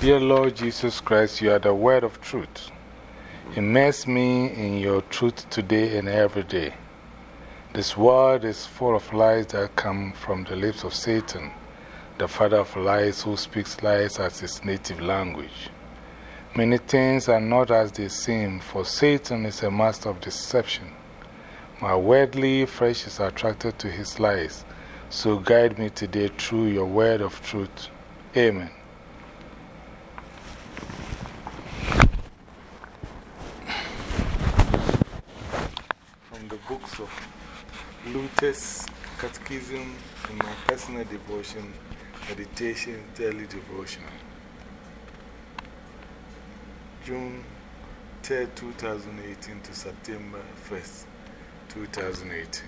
Dear Lord Jesus Christ, you are the word of truth. Immerse me in your truth today and every day. This world is full of lies that come from the lips of Satan, the father of lies who speaks lies as his native language. Many things are not as they seem, for Satan is a master of deception. My worldly flesh is attracted to his lies, so guide me today through your word of truth. Amen. From the books of Luther's Catechism in my personal devotion, meditation, daily devotion. June 3, 2018 to September 1st, 2018.